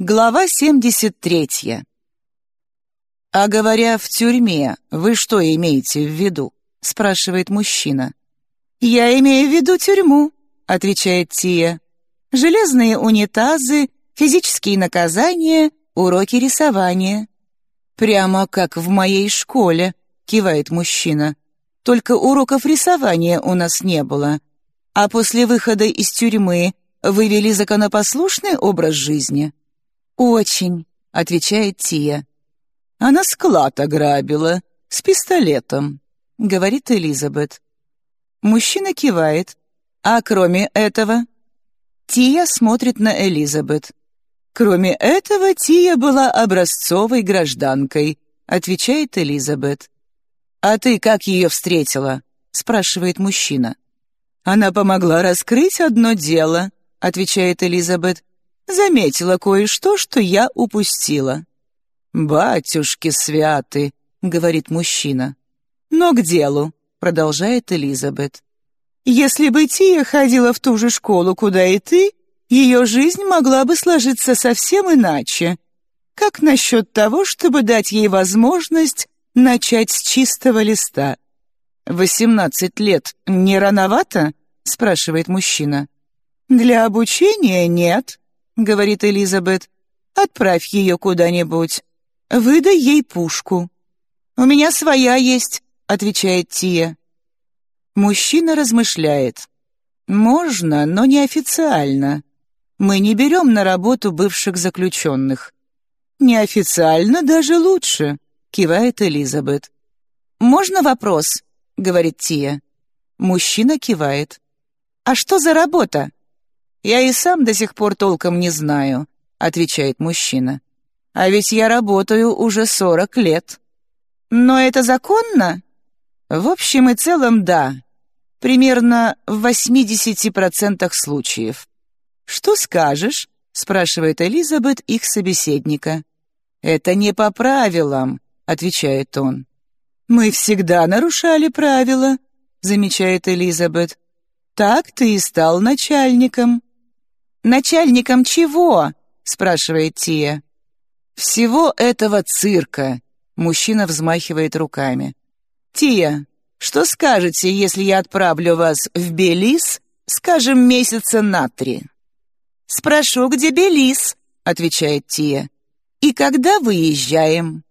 Глава 73. «А говоря в тюрьме, вы что имеете в виду?» — спрашивает мужчина. «Я имею в виду тюрьму», — отвечает Тия. «Железные унитазы, физические наказания, уроки рисования». «Прямо как в моей школе», — кивает мужчина. «Только уроков рисования у нас не было. А после выхода из тюрьмы вы вели законопослушный образ жизни?» «Очень», — отвечает Тия. «Она склад ограбила, с пистолетом», — говорит Элизабет. Мужчина кивает. «А кроме этого?» Тия смотрит на Элизабет. «Кроме этого, Тия была образцовой гражданкой», — отвечает Элизабет. «А ты как ее встретила?» — спрашивает мужчина. «Она помогла раскрыть одно дело», — отвечает Элизабет. Заметила кое-что, что я упустила». «Батюшки святы», — говорит мужчина. «Но к делу», — продолжает Элизабет. «Если бы Тия ходила в ту же школу, куда и ты, ее жизнь могла бы сложиться совсем иначе. Как насчет того, чтобы дать ей возможность начать с чистого листа?» «Восемнадцать лет не рановато?» — спрашивает мужчина. «Для обучения нет», — говорит Элизабет. «Отправь ее куда-нибудь. Выдай ей пушку». «У меня своя есть», — отвечает Тия. Мужчина размышляет. «Можно, но неофициально. Мы не берем на работу бывших заключенных». «Неофициально даже лучше», — кивает Элизабет. «Можно вопрос?» — говорит Тия. Мужчина кивает. «А что за работа?» «Я и сам до сих пор толком не знаю», — отвечает мужчина. «А ведь я работаю уже сорок лет». «Но это законно?» «В общем и целом, да. Примерно в 80% случаев». «Что скажешь?» — спрашивает Элизабет их собеседника. «Это не по правилам», — отвечает он. «Мы всегда нарушали правила», — замечает Элизабет. «Так ты и стал начальником». «Начальником чего?» — спрашивает Тия. «Всего этого цирка», — мужчина взмахивает руками. «Тия, что скажете, если я отправлю вас в Белиз, скажем, месяца на три?» «Спрошу, где Белиз?» — отвечает Тия. «И когда выезжаем?»